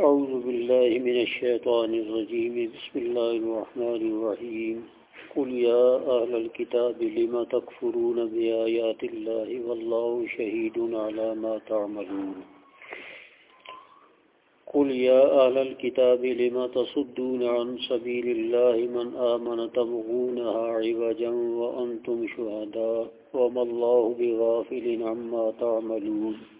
أعوذ بالله من الشيطان الرجيم. بسم الله الرحمن الرحيم. قل يا أهل الكتاب لما تكفرون بآيات الله والله شهيد على ما تعملون؟ قل يا أهل الكتاب لما تصدون عن سبيل الله من آمن تبغونها عوجا وأنتم شهداء؟ وما الله بغافل عما تعملون؟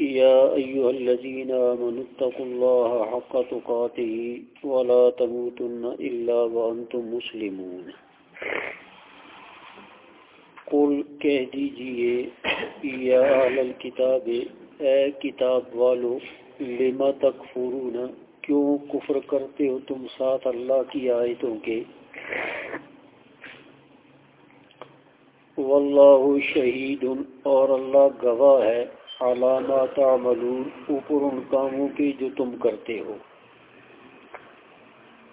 يا أيها الذين آمنوا اتقوا الله حق تقاته ولا تموتن إلا وأنتم مسلمون. قل کہہ دیجیے، یا اہل الكتاب، اے کتاب والو لما تکفرون؟ کیوں کفر کرتے ہو تم ساتھ اللہ کی آیتوں کے؟ واللہ شہید اور اللہ گواہ ہے۔ علامات اوپر ان کاموں کی جو تم کرتے ہو۔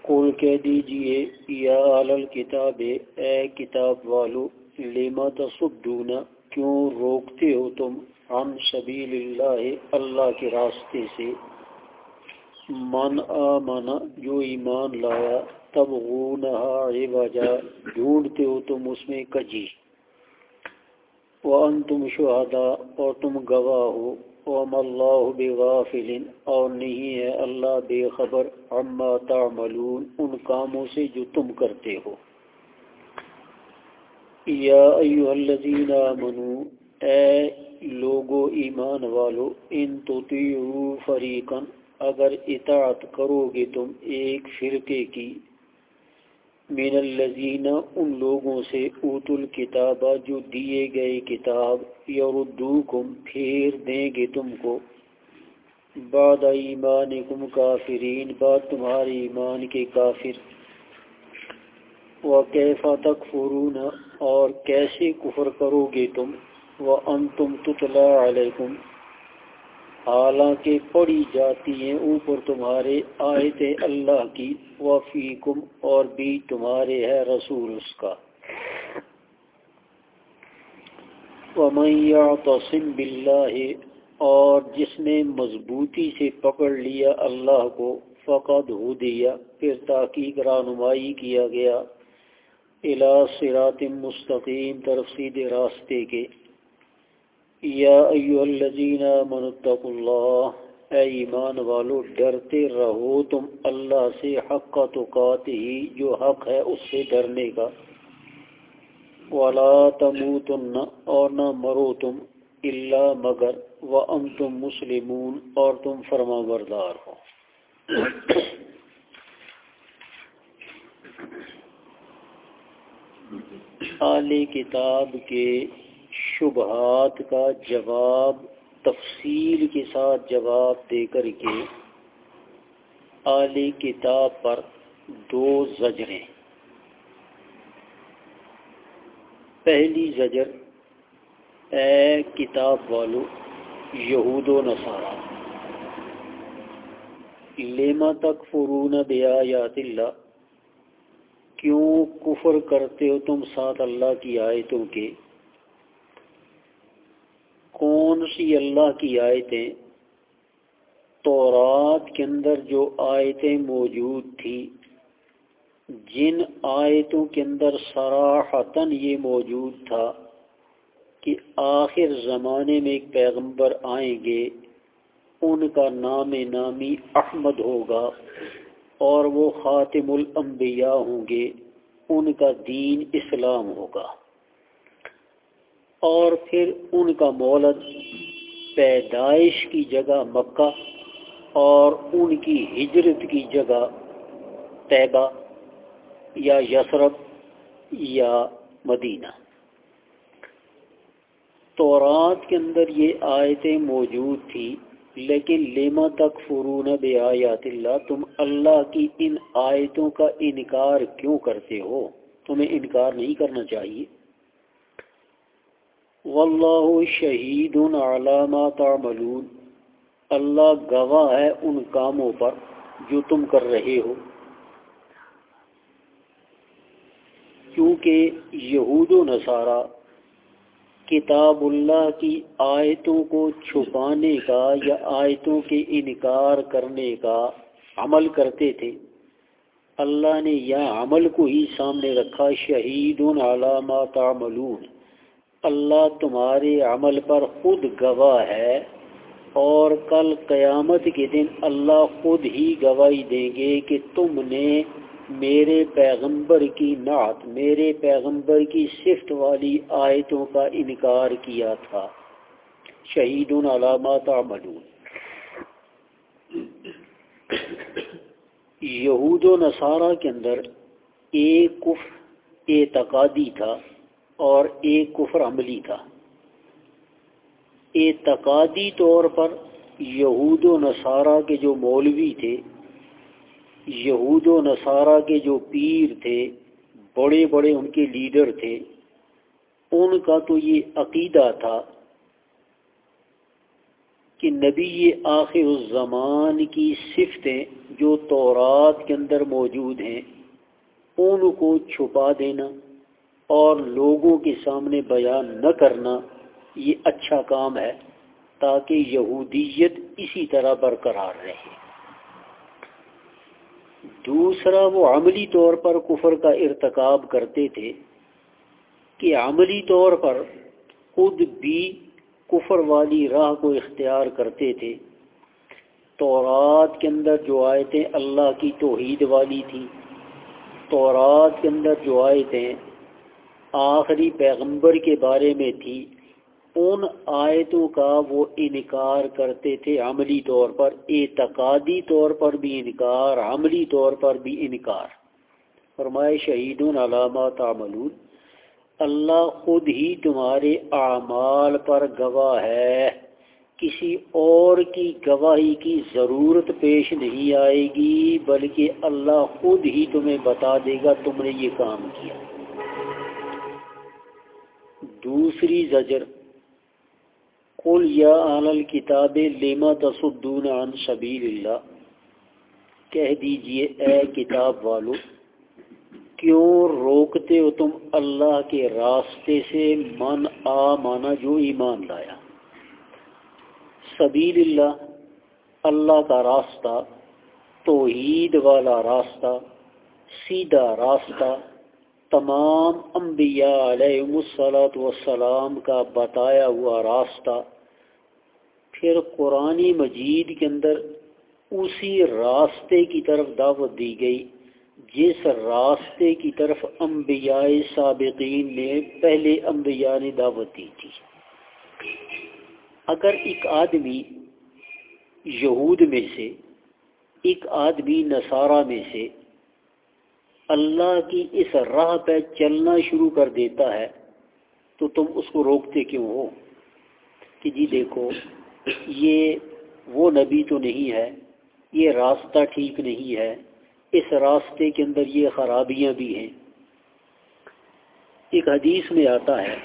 قول کہہ دیجیے، یا علل کتاب اے کتاب والو لما تصدون، کیوں روکتے ہو تم؟ عن سبیل اللہ اللہ کے راستے سے۔ من آمن، جو ایمان لایا تب غونہا عبجا ڈھونڈتے ہو تم اس میں کجی۔ وان تم شہدا اور تم گواہ ہو وم اللہ بغافل، اور نہیں ہے اللہ بے خبر، عما تعملون، ان کاموں سے جو تم کرتے ہو۔ یا ایوہ الذین آمنوا اے لوگو ایمان والو، ان تطیعو فریقا، اگر اطاعت کرو گے تم ایک فرقے کی من الذین ان لوگوں سے اوت الکتابہ جو دیے گئے کتاب یردوکم، پھیر دیں گے تم کو۔ بعد ایمانکم کافرین، بعد تمہاری ایمان کے کافر۔ وَكَيْفَ تَكْفُرُونَ اور کیسے کفر کرو گے تم؟ وَأَنْتُمْ تُتْلَى عَلَيْكُمْ حالانکہ پڑھی جاتی ہیں اوپر تمہارے آیت اللہ کی، وفیکم، اور بھی تمہارے ہے رسول اس کا۔ وَمَنْ يَعْتَصِمْ بِاللَّهِ، اور جس نے مضبوطی سے پکڑ لیا اللہ کو، فقد ہو دیا پھر تاکیق رانمائی کیا گیا۔ الى صراط مستقیم، طرف سیدھے راستے کے۔ یا ایو الذین آمنوا اتقوا اللہ اے ایمان والو، ڈرتے رہو تم اللہ سے حق کا تقات ہی جو حق ہے اس سے ڈرنے کا. ولا تموتن، اور نہ مرو تم الا مگر وانتم مسلمون، اور تم فرما بردار ہو. اعلی کتاب کے شبہات کا جواب، تفصیل کے ساتھ جواب دے کر کے اعلی کتاب پر دو زجریں۔ پہلی زجر، اے کتاب والو یہود و نصارہ لیما تک فرون بیا اللہ؟ کیوں کفر کرتے ہو تم ساتھ اللہ کی آیتوں کے؟ کون سی اللہ کی آیتیں تورات کے اندر جو آیتیں موجود تھی جن آیتوں کے اندر سراحتاً یہ موجود تھا کہ آخر زمانے میں ایک پیغمبر آئیں گے، ان کا نام نامی احمد ہوگا اور وہ خاتم الانبیاء ہوں گے، ان کا دین اسلام ہوگا۔ اور پھر ان کا مولد پیدائش کی جگہ مکہ اور ان کی ہجرت کی جگہ طیبہ یا یسرف یا مدینہ۔ تورات کے اندر یہ آیتیں موجود تھی لیکن لیما تک فرون بے آیات اللہ، تم اللہ کی ان آیتوں کا انکار کیوں کرتے ہو؟ تمہیں انکار نہیں کرنا چاہیے۔ واللہ شہید علامہ تعملون۔ اللہ گواہ ہے ان کاموں پر جو تم کر رہے ہو۔ کیونکہ یہود و نصارہ کتاب اللہ کی آیتوں کو چھپانے کا یا آیتوں کے انکار کرنے کا عمل کرتے تھے۔ اللہ نے یا عمل کو ہی سامنے رکھا، شہید علامہ تعملون۔ اللہ تمہارے عمل پر خود گواہ ہے اور کل قیامت کے دن اللہ خود ہی گواہی دیں گے کہ تم نے میرے پیغمبر کی نعت، میرے پیغمبر کی صفت والی آیتوں کا انکار کیا تھا۔ شہید علامات عملون یہود و نصارہ کے اندر ایک کفر اعتقادی تھا۔ اور ایک کفر عملی تھا۔ اعتقادی طور پر یہود و نصارہ کے جو مولوی تھے، یہود و نصارہ کے جو پیر تھے، بڑے بڑے ان کے لیڈر تھے، ان کا تو یہ عقیدہ تھا کہ نبی یہ آخر الزمان کی صفتیں جو تورات کے اندر موجود ہیں، ان کو چھپا دینا۔ اور لوگوں کے سامنے بیان نہ کرنا یہ اچھا کام ہے تاکہ یہودیت اسی طرح برقرار رہے۔ دوسرا، وہ عملی طور پر کفر کا ارتکاب کرتے تھے کہ عملی طور پر خود بھی کفر والی راہ کو اختیار کرتے تھے۔ تورات کے اندر جو آیتیں اللہ کی توحید والی تھی تورات کے اندر جو آیتیں آخری پیغمبر کے بارے میں تھی۔ ان آیتوں کا وہ انکار کرتے تھے عملی طور پر، اعتقادی طور پر بھی انکار، عملی طور پر بھی انکار۔ فرمائے شہید علامات عملون اللہ خود ہی تمہارے اعمال پر گواہ ہے۔ کسی اور کی گواہی کی ضرورت پیش نہیں آئے گی، بلکہ اللہ خود ہی تمہیں بتا دے گا تم نے یہ کام کیا۔ دوسری زجر، قل یا اہل الکتاب لما تصدون عن سبیل اللہ؟ کہہ دیجیے، اے کتاب والو، کیوں روکتے ہو تم اللہ کے راستے سے من آ مانا جو ایمان لایا؟ سبیل اللہ اللہ کا راستہ، توحید والا راستہ، سیدھا راستہ تمام انبیاء علیہ السلاۃ والسلام کا بتایا ہوا راستہ پھر قرآن مجید کے اندر اسی راستے کی طرف دعوت دی گئی، جس راستے کی طرف انبیاء سابقین نے پہلے انبیاء نے دعوت دی تھی۔ اگر ایک آدمی یہود میں سے، ایک آدمی نصارہ میں سے اللہ کی اس راہ پہ چلنا شروع کر دیتا ہے، تو تم اس کو روکتے کیوں ہو؟ کہ جی دیکھو، یہ وہ نبی تو نہیں ہے، یہ راستہ ٹھیک نہیں ہے، اس راستے کے اندر یہ خرابیاں بھی ہیں۔ ایک حدیث میں آتا ہے،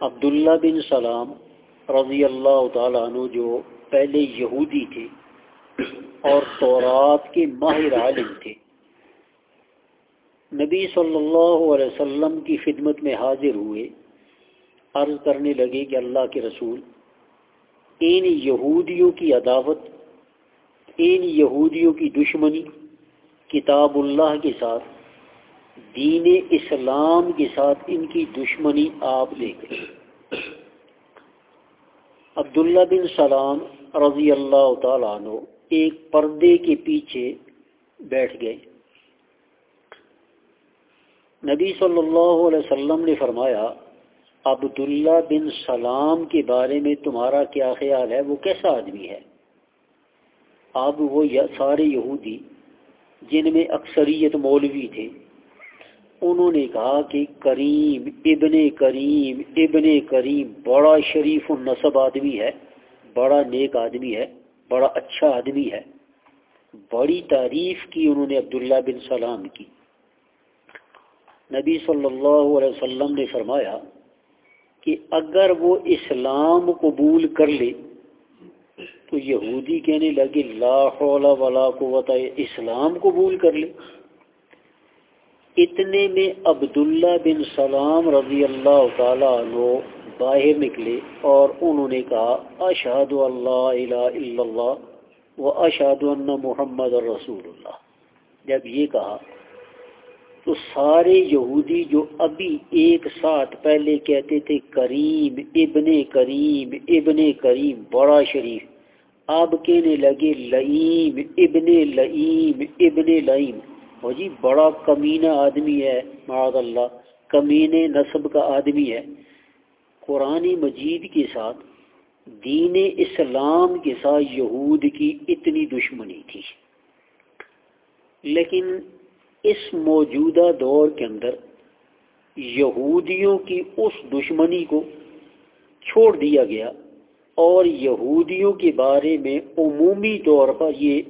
عبداللہ بن سلام رضی اللہ تعالیٰ عنہ جو پہلے یہودی تھے اور تورات کے ماہر عالم تھے نبی صلی اللہ علیہ وسلم کی خدمت میں حاضر ہوئے، عرض کرنے لگے کہ اللہ کے رسول، ان یہودیوں کی عداوت، ان یہودیوں کی دشمنی، کتاب اللہ کے ساتھ، دین اسلام کے ساتھ ان کی دشمنی آپ دیکھیں عبداللہ بن سلام رضی اللہ تعالیٰ عنہ ایک پردے کے پیچھے بیٹھ گئے۔ نبی صلی اللہ علیہ وسلم نے فرمایا، عبداللہ بن سلام کے بارے میں تمہارا کیا خیال ہے؟ وہ کیسا آدمی ہے؟ اب وہ سارے یہودی جن میں اکثریت مولوی تھے، انہوں نے کہا کہ کریم، ابن کریم ابن کریم بڑا شریف النصب آدمی ہے، بڑا نیک آدمی ہے۔ بڑا اچھا آدمی ہے۔ بڑی تعریف کی انہوں نے عبداللہ بن سلام کی۔ نبی صلی اللہ علیہ وسلم نے فرمایا کہ اگر وہ اسلام قبول کر لے تو یہودی کہنے لگے، لا حول ولا قوت اسلام قبول کر لے۔ اتنے میں عبداللہ بن سلام رضی اللہ تعالیٰ عنہ باہر نکلے اور انہوں نے کہا اشہد اللہ الہ الا اللہ و اشہد ان محمد رسول اللہ جب یہ کہا، تو سارے یہودی جو ابھی ایک ساتھ پہلے کہتے تھے، کریم ابن کریم ابن کریم، بڑا شریف. اب کہنے لگے، لئیم ابن لئیم ابن لئیم. وہ جی بڑا کمینہ آدمی ہے معاذ اللہ کمین نصب کا آدمی ہے۔ قرآن مجید کے ساتھ، دین اسلام کے ساتھ یہود کی اتنی دشمنی تھی۔ لیکن اس موجودہ دور کے اندر یہودیوں کی اس دشمنی کو چھوڑ دیا گیا اور یہودیوں کے بارے میں عمومی طور پر یہ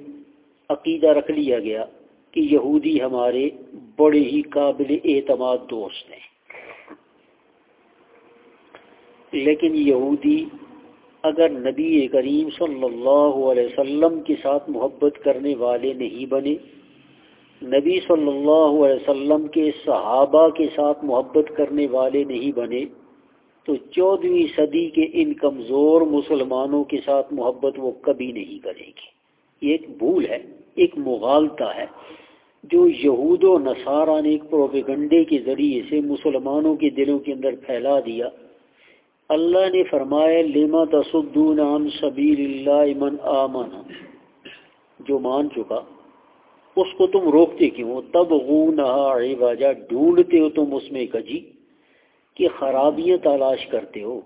عقیدہ رکھ لیا گیا کہ یہودی ہمارے بڑے ہی قابل اعتماد دوست ہیں۔ لیکن یہودی اگر نبی کریم صلی اللہ علیہ وسلم کے ساتھ محبت کرنے والے نہیں بنے، نبی صلی اللہ علیہ وسلم کے صحابہ کے ساتھ محبت کرنے والے نہیں بنے، تو چودہویں صدی کے ان کمزور مسلمانوں کے ساتھ محبت وہ کبھی نہیں کرے گی یہ ایک بھول ہے، ایک مغالطہ ہے۔ جو یہود و نصارہ نے ایک پروپیگنڈے کے ذریعے سے مسلمانوں کے دلوں کے اندر پھیلا دیا اللہ نے فرمایا لما تصدون عن سبیل اللہ من آمن؟ جو مان چکا، اس کو تم روکتے کیوں تب غوجہ ڈھونڈتے ہو تم اس میں کجی؟ کہ خرابیاں تلاش کرتے ہو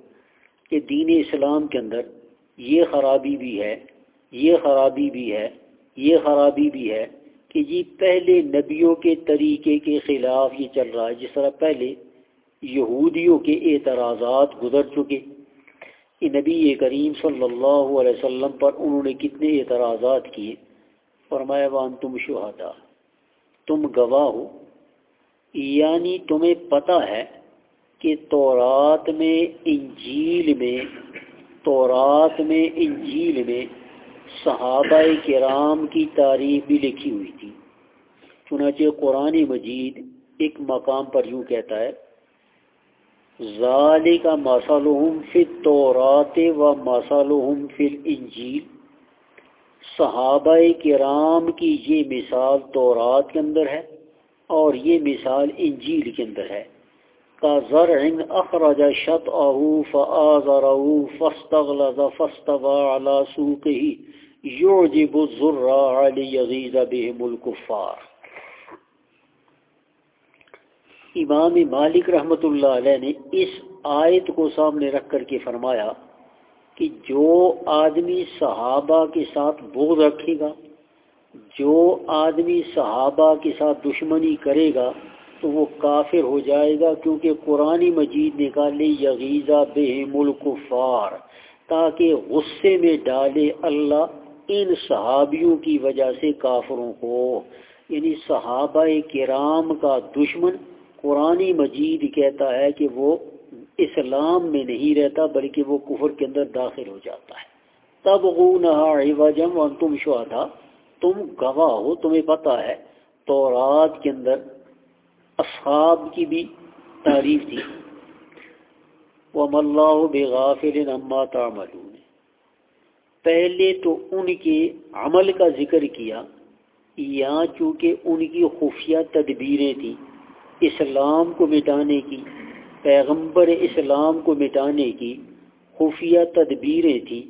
کہ دین اسلام کے اندر یہ خرابی بھی ہے، یہ خرابی بھی ہے، یہ خرابی بھی ہے کہ جی پہلے نبیوں کے طریقے کے خلاف یہ چل رہا ہے، جس طرح پہلے یہودیوں کے اعتراضات گزر چکے۔ نبی کریم صلی اللہ علیہ وسلم پر انہوں نے کتنے اعتراضات کیے۔ فرمایا، وان تم شہادا تم گواہ ہو۔ یعنی تمہیں پتہ ہے کہ تورات میں، انجیل میں، تورات میں، انجیل میں صحابہ کرام کی تعریف بھی لکھی ہوئی تھی۔ چنانچہ قرآن مجید ایک مقام پر یوں کہتا ہے ظال کا مسالحم فل تورات و مسالحم فل انجیل صحابہ کرام کی یہ مثال تورات کے اندر ہے اور یہ مثال انجیل کے اندر ہے۔ کا ذرع اخرج شط اہو فآذرہ فاستغلظ فاستوى على سوقه يعجب الزراع ليغيظ بهم الكفار امام مالک رحمت اللہ علیہ نے اس آیت کو سامنے رکھ کر کے فرمایا کہ جو آدمی صحابہ کے ساتھ بغض رکھے گا، جو آدمی صحابہ کے ساتھ دشمنی کرے گا تو وہ کافر ہو جائے گا کیونکہ قرآن مجید نکالے یغیزہ بے الکفار تاکہ غصے میں ڈالے اللہ ان صحابیوں کی وجہ سے کافروں کو یعنی صحابہ کرام کا دشمن قرآن مجید کہتا ہے کہ وہ اسلام میں نہیں رہتا بلکہ وہ کفر کے اندر داخل ہو جاتا ہے۔ تب غم و تم شہدا تم گواہ ہو، تمہیں پتہ ہے تو رات کے اندر اصحاب کی بھی تعریف تھی۔ وہ اللہ بے غافل اما تعملون۔ پہلے تو ان کے عمل کا ذکر کیا یہاں چونکہ ان کی خفیہ تدبیریں تھیں۔ اسلام کو مٹانے کی، پیغمبر اسلام کو مٹانے کی خفیہ تدبیریں تھیں۔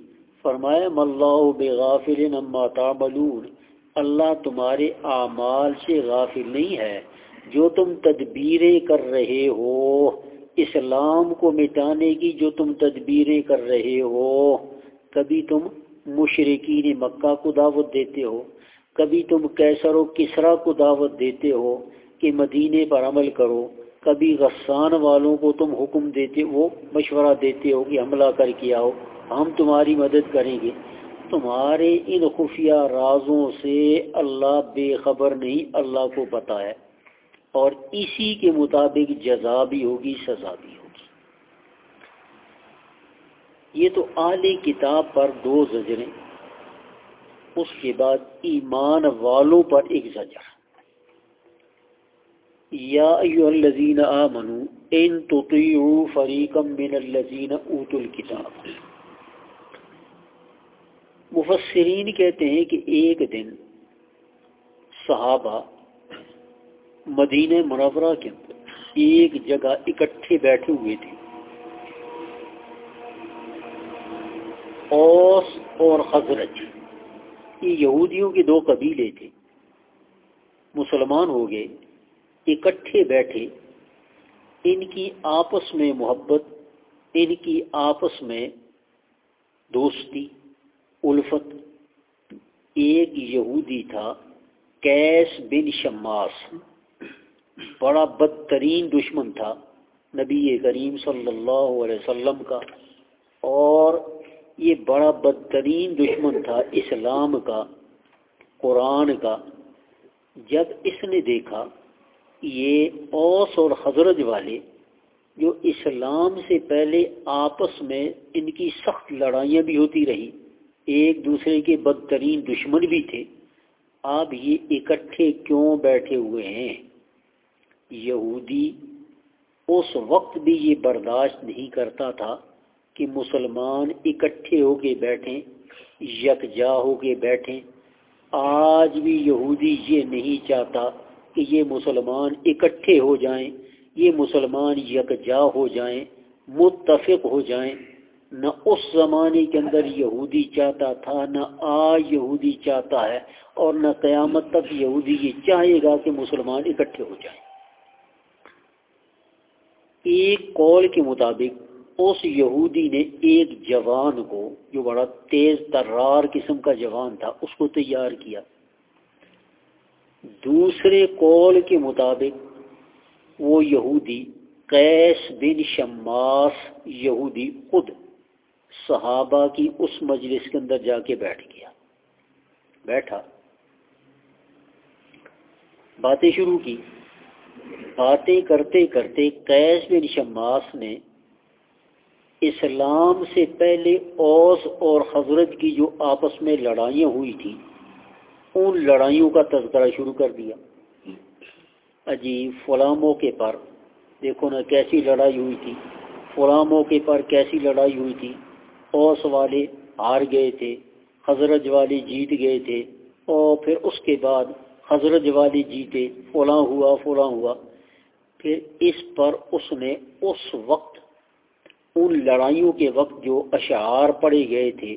فرمایا ملّہ بے غافل تعملون۔ اللہ تمہارے اعمال سے غافل نہیں ہے۔ جو تم تدبیریں کر رہے ہو، اسلام کو مٹانے کی جو تم تدبیریں کر رہے ہو، کبھی تم مشرقین مکہ کو دعوت دیتے ہو، کبھی تم کیسر و کسرا کو دعوت دیتے ہو کہ مدینے پر عمل کرو، کبھی غسان والوں کو تم حکم دیتے، وہ مشورہ دیتے ہو کہ حملہ کر کے آؤ، ہم تمہاری مدد کریں گے۔ تمہارے ان خفیہ رازوں سے اللہ بے خبر نہیں، اللہ کو پتا ہے۔ اور اسی کے مطابق جزا بھی ہوگی، سزا بھی ہوگی۔ یہ تو اعلی کتاب پر دو زجریں، اس کے بعد ایمان والوں پر ایک زجر۔ یا ایو الذین آمنوا ان تطیعوا فریقا من الذین اوتوا الكتاب مفسرین کہتے ہیں کہ ایک دن صحابہ مدینہ منورہ کے اندر ایک جگہ اکٹھے بیٹھے ہوئے تھے۔ اوس اور حضرت یہ یہودیوں کے دو قبیلے تھے، مسلمان ہو گئے۔ اکٹھے بیٹھے، ان کی آپس میں محبت، ان کی آپس میں دوستی، الفت۔ ایک یہودی تھا کیس بن شماس۔ بڑا بدترین دشمن تھا نبی کریم صلی اللہ علیہ وسلم کا۔ اور یہ بڑا بدترین دشمن تھا اسلام کا، قرآن کا۔ جب اس نے دیکھا یہ اوس اور حضرت والے جو اسلام سے پہلے آپس میں ان کی سخت لڑائیاں بھی ہوتی رہی، ایک دوسرے کے بدترین دشمن بھی تھے آپ یہ اکٹھے کیوں بیٹھے ہوئے ہیں؟ یہودی اس وقت بھی یہ برداشت نہیں کرتا تھا کہ مسلمان اکٹھے ہو کے بیٹھیں، یکجا ہو کے بیٹھیں۔ آج بھی یہودی یہ نہیں چاہتا کہ یہ مسلمان اکٹھے ہو جائیں، یہ مسلمان یکجا ہو جائیں، متفق ہو جائیں۔ نہ اس زمانے کے اندر یہودی چاہتا تھا، نہ آج یہودی چاہتا ہے، اور نہ قیامت تک یہودی یہ چاہے گا کہ مسلمان اکٹھے ہو جائیں۔ ایک قول کے مطابق اس یہودی نے ایک جوان کو، جو بڑا تیز ترار قسم کا جوان تھا، اس کو تیار کیا۔ دوسرے قول کے مطابق وہ یہودی قیس بن شماس یہودی خود صحابہ کی اس مجلس کے اندر جا کے بیٹھ گیا۔ بیٹھا۔ باتیں شروع کی۔ باتیں کرتے کرتے قیس بن شماس نے اسلام سے پہلے اوس اور حضرت کی جو آپس میں لڑائیاں ہوئی تھی ان لڑائیوں کا تذکرہ شروع کر دیا۔ اجی فلاں موقع پر۔ دیکھو نا، کیسی لڑائی ہوئی تھی۔ فلاں موقع پر کیسی لڑائی ہوئی تھی۔ اوس والے ہار گئے تھے، حضرت والے جیت گئے تھے۔ اور پھر اس کے بعد حضرت والے جیتے، فلاں ہوا فلاں ہوا۔ پھر اس پر اس نے اس وقت، ان لڑائیوں کے وقت جو اشعار پڑے گئے تھے،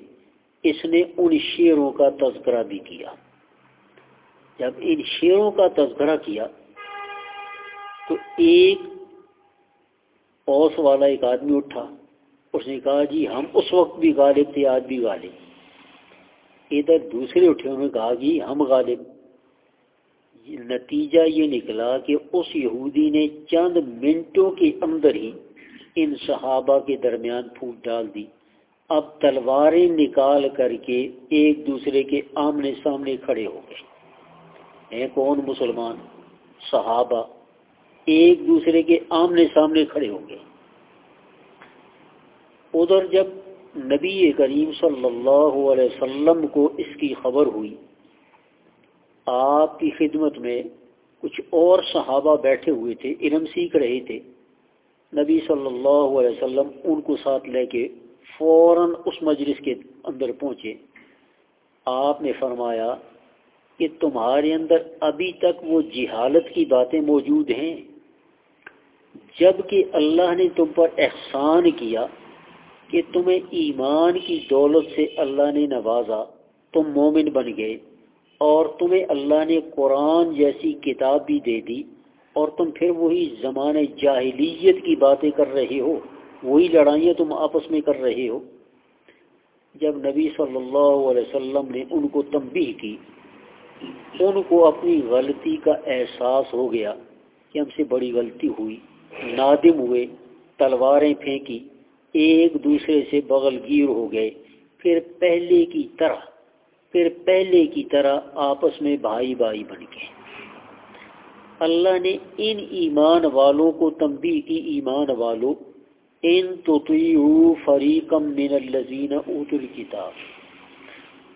اس نے ان شعروں کا تذکرہ بھی کیا۔ جب ان شعروں کا تذکرہ کیا تو ایک اوس والا ایک آدمی اٹھا، اس نے کہا جی ہم اس وقت بھی غالب تھے، آج بھی غالب ادھر دوسرے اٹھے، انہوں نے کہا جی ہم غالب نتیجہ یہ نکلا کہ اس یہودی نے چند منٹوں کے اندر ہی ان صحابہ کے درمیان پھوٹ ڈال دی۔ اب تلواریں نکال کر کے ایک دوسرے کے آمنے سامنے کھڑے ہو گئے۔ ہیں کون مسلمان؟ صحابہ۔ ایک دوسرے کے آمنے سامنے کھڑے ہو گئے ادھر جب نبی کریم صلی اللہ علیہ وسلم کو اس کی خبر ہوئی، آپ کی خدمت میں کچھ اور صحابہ بیٹھے ہوئے تھے علم سیکھ رہے تھے، نبی صلی اللہ علیہ وسلم ان کو ساتھ لے کے فوراً اس مجلس کے اندر پہنچے۔ آپ نے فرمایا کہ تمہارے اندر ابھی تک وہ جہالت کی باتیں موجود ہیں۔ جبکہ اللہ نے تم پر احسان کیا کہ تمہیں ایمان کی دولت سے اللہ نے نوازا، تم مومن بن گئے اور تمہیں اللہ نے قرآن جیسی کتاب بھی دے دی اور تم پھر وہی زمانے جاہلیت کی باتیں کر رہے ہو، وہی لڑائیاں تم آپس میں کر رہے ہو۔ جب نبی صلی اللہ علیہ وسلم نے ان کو تنبیہ کی ان کو اپنی غلطی کا احساس ہو گیا کہ ہم سے بڑی غلطی ہوئی، نادم ہوئے، تلواریں پھینکی، ایک دوسرے سے بغل گیر ہو گئے۔ پھر پہلے کی طرح، پھر پہلے کی طرح آپس میں بھائی بھائی بن گئے۔ اللہ نے ان ایمان والوں کو، تنبیہ کی ایمان والوں، ان تو فریقم من الزین اوت الکتاب۔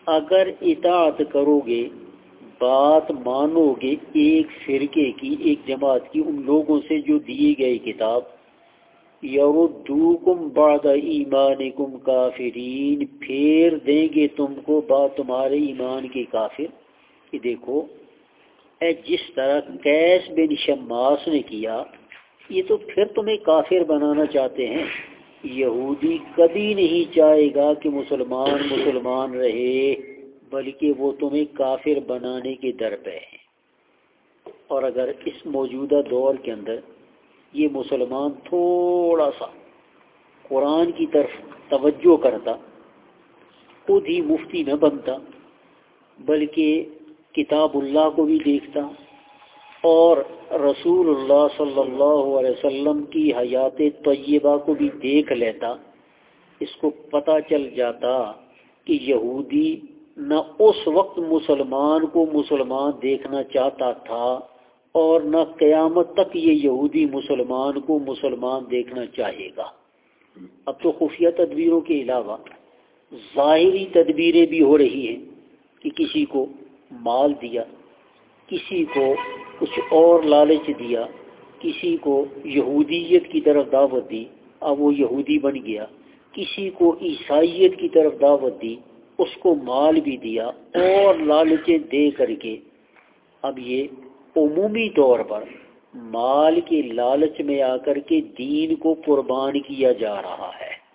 اگر اطاعت کرو گے بات مانو گے ایک فرقے کی، ایک جماعت کی ان لوگوں سے جو دیے گئے کتاب، یردوکم بعد ایمانکم کافرین، پھیر دیں گے تم کو بعد تمہارے ایمان کے کافر۔ کہ دیکھو، اے جس طرح کیس بن شماس نے کیا، یہ تو پھر تمہیں کافر بنانا چاہتے ہیں۔ یہودی کبھی نہیں چاہے گا کہ مسلمان مسلمان رہے۔ بلکہ وہ تمہیں کافر بنانے کے در پہ ہیں۔ اور اگر اس موجودہ دور کے اندر یہ مسلمان تھوڑا سا قرآن کی طرف توجہ کرتا، خود ہی مفتی نہ بنتا، بلکہ کتاب اللہ کو بھی دیکھتا اور رسول اللہ صلی اللہ علیہ وسلم کی حیات طیبہ کو بھی دیکھ لیتا، اس کو پتہ چل جاتا کہ یہودی نہ اس وقت مسلمان کو مسلمان دیکھنا چاہتا تھا اور نہ قیامت تک یہ یہودی مسلمان کو مسلمان دیکھنا چاہے گا۔ اب تو خفیہ تدبیروں کے علاوہ ظاہری تدبیریں بھی ہو رہی ہیں کہ کسی کو مال دیا، کسی کو کچھ اور لالچ دیا، کسی کو یہودیت کی طرف دعوت دی، اب وہ یہودی بن گیا، کسی کو عیسائیت کی طرف دعوت دی اس کو مال بھی دیا اور لالچیں دے کر کے۔ اب یہ عمومی طور پر مال کے لالچ میں آ کر کے دین کو قربان کیا جا رہا ہے۔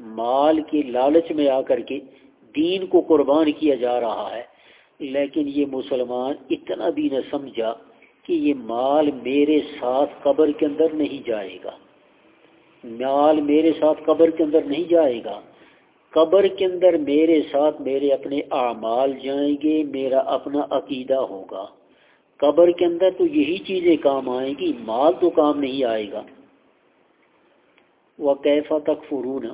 مال کے لالچ میں آ کر کے دین کو قربان کیا جا رہا ہے۔ لیکن یہ مسلمان اتنا بھی نہ سمجھا کہ یہ مال میرے ساتھ قبر کے اندر نہیں جائے گا۔ مال میرے ساتھ قبر کے اندر نہیں جائے گا۔ قبر کے اندر میرے ساتھ میرے اپنے اعمال جائیں گے، میرا اپنا عقیدہ ہوگا۔ قبر کے اندر تو یہی چیزیں کام آئیں گی، مال تو کام نہیں آئے گا۔ وہ کیفا تک فرون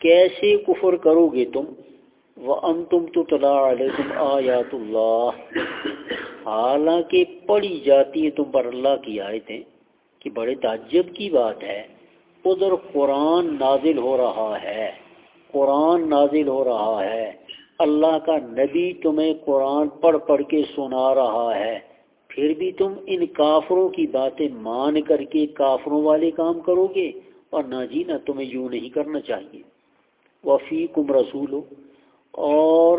کیسے کفر کرو گے تم؟ وہ ان تم تو علیکم آیات اللہ حالانکہ پڑھی جاتی ہیں تم پر اللہ کی آیتیں کہ بڑے تعجب کی بات ہے۔ ادھر قرآن نازل ہو رہا ہے۔ قرآن نازل ہو رہا ہے۔ اللہ کا نبی تمہیں قرآن پڑھ پڑھ کے سنا رہا ہے۔ پھر بھی تم ان کافروں کی باتیں مان کر کے کافروں والے کام کرو گے اور نہ جی نہ تمہیں یوں نہیں کرنا چاہیے۔ وفی کم رسول اور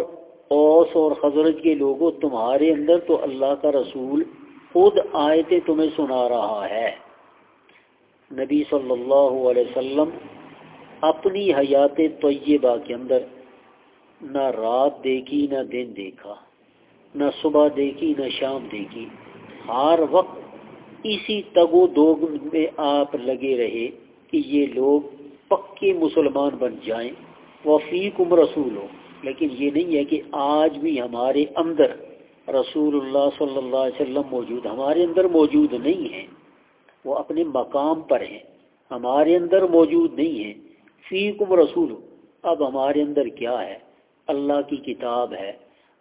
اوس اور حضرت کے لوگوں، تمہارے اندر تو اللہ کا رسول خود آیتیں تمہیں سنا رہا ہے۔ نبی صلی اللہ علیہ وسلم اپنی حیات طیبہ کے اندر نہ رات دیکھی، نہ دن دیکھا، نہ صبح دیکھی، نہ شام دیکھی۔ ہر وقت اسی تگ و دوگ میں آپ لگے رہے کہ یہ لوگ پکے مسلمان بن جائیں وفیقم رسول ہو لیکن یہ نہیں ہے کہ آج بھی ہمارے اندر رسول اللہ صلی اللہ علیہ وسلم موجود، ہمارے اندر موجود نہیں ہیں۔ وہ اپنے مقام پر ہیں، ہمارے اندر موجود نہیں ہیں۔ فیکم رسول اب ہمارے اندر کیا ہے؟ اللہ کی کتاب ہے۔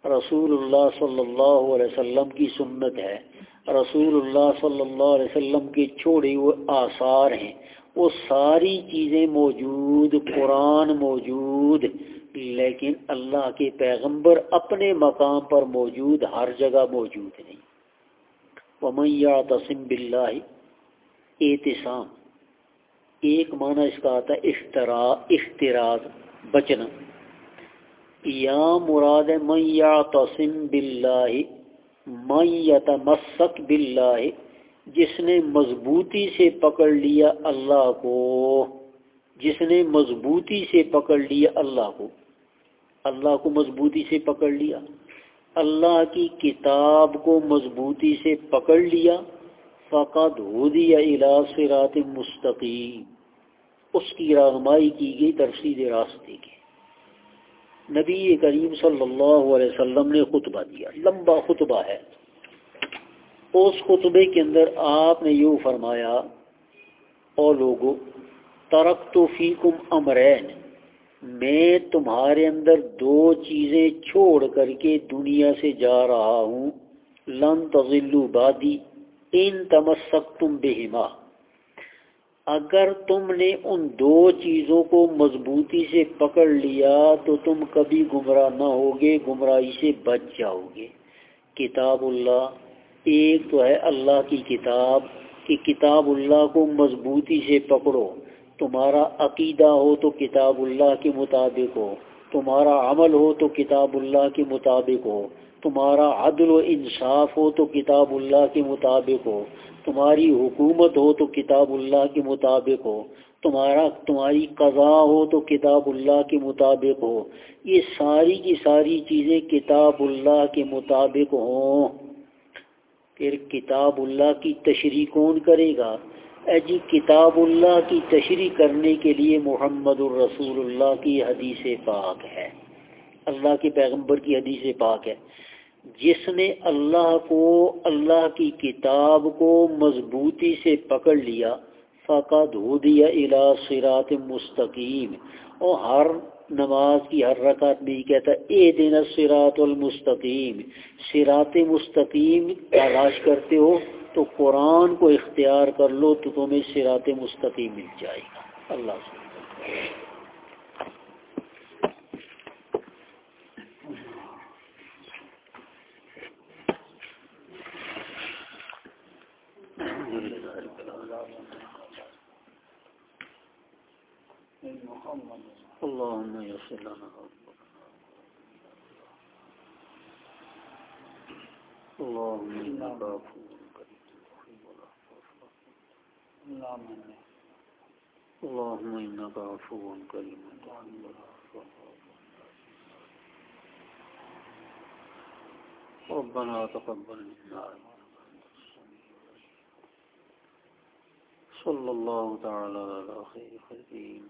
رسول اللہ صلی اللہ علیہ وسلم کی سنت ہے۔ رسول اللہ صلی اللہ علیہ وسلم کے چھوڑے ہوئے آثار ہیں۔ وہ ساری چیزیں موجود، قرآن موجود، لیکن اللہ کے پیغمبر اپنے مقام پر موجود، ہر جگہ موجود نہیں۔ ومیا تسم بلّہ احتسام ایک معنی اس کا آتا ہے افطرا اختراض بچنا۔ یا مراد میہ تسم بلّہ میت مسک بلّہ جس نے مضبوطی سے پکڑ لیا اللہ کو، جس نے مضبوطی سے پکڑ لیا اللہ کو۔ اللہ کو مضبوطی سے پکڑ لیا، اللہ کی کتاب کو مضبوطی سے پکڑ لیا فقط ہو دیا صراط مستقیم۔ اس کی رہنمائی کی گئی ترسید راستے کے نبی کریم صلی اللہ علیہ وسلم نے خطبہ دیا۔ لمبا خطبہ ہے۔ اس خطبے کے اندر آپ نے یوں فرمایا او لوگو ترک تو فیکم امرین۔ میں تمہارے اندر دو چیزیں چھوڑ کر کے دنیا سے جا رہا ہوں۔ لن تغلو بادی ان تمسک تم بہما۔ اگر تم نے ان دو چیزوں کو مضبوطی سے پکڑ لیا تو تم کبھی گمراہ نہ ہوگے، گمراہی سے بچ جاؤ گے کتاب اللہ، ایک تو ہے اللہ کی کتاب کہ کتاب اللہ کو مضبوطی سے پکڑو۔ تمہارا عقیدہ ہو تو کتاب اللہ کے مطابق ہو، تمہارا عمل ہو تو کتاب اللہ کے مطابق ہو۔ تمہارا عدل و انصاف ہو تو کتاب اللہ کے مطابق ہو، تمہاری حکومت ہو تو کتاب اللہ کے مطابق ہو، تمہارا، تمہاری قضا ہو تو کتاب اللہ کے مطابق ہو۔ یہ ساری کی ساری چیزیں کتاب اللہ کے مطابق ہوں۔ پھر کتاب اللہ کی تشریح کون کرے گا؟ اے جی کتاب اللہ کی تشریح کرنے کے لیے محمد الرسول اللہ کی حدیث پاک ہے۔ اللہ کے پیغمبر کی حدیث پاک ہے۔ جس نے اللہ کو، اللہ کی کتاب کو مضبوطی سے پکڑ لیا فقط ہو دیا الا سرات مستقیم۔ اور ہر نماز کی، ہر رکعت میں کہتا ہے، اے دن سرات المستقیم۔ سرات مستقیم تلاش کرتے ہو تو قرآن کو اختیار کر لو تو تمہیں سرات مستقیم مل جائے گا۔ اللہ سے اللهم يسر لنا اللهم انك عفو اللهم إنك عفو كريم ربنا تقبل منا. صلى الله تعالى على خير خلقه